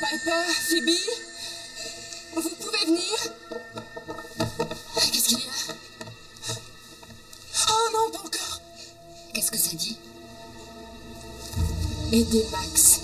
Piper, Phoebe Vous pouvez venir. Qu'est-ce qu'il y a? Oh non, pas encore. Qu'est-ce que ça dit? Aidez Max.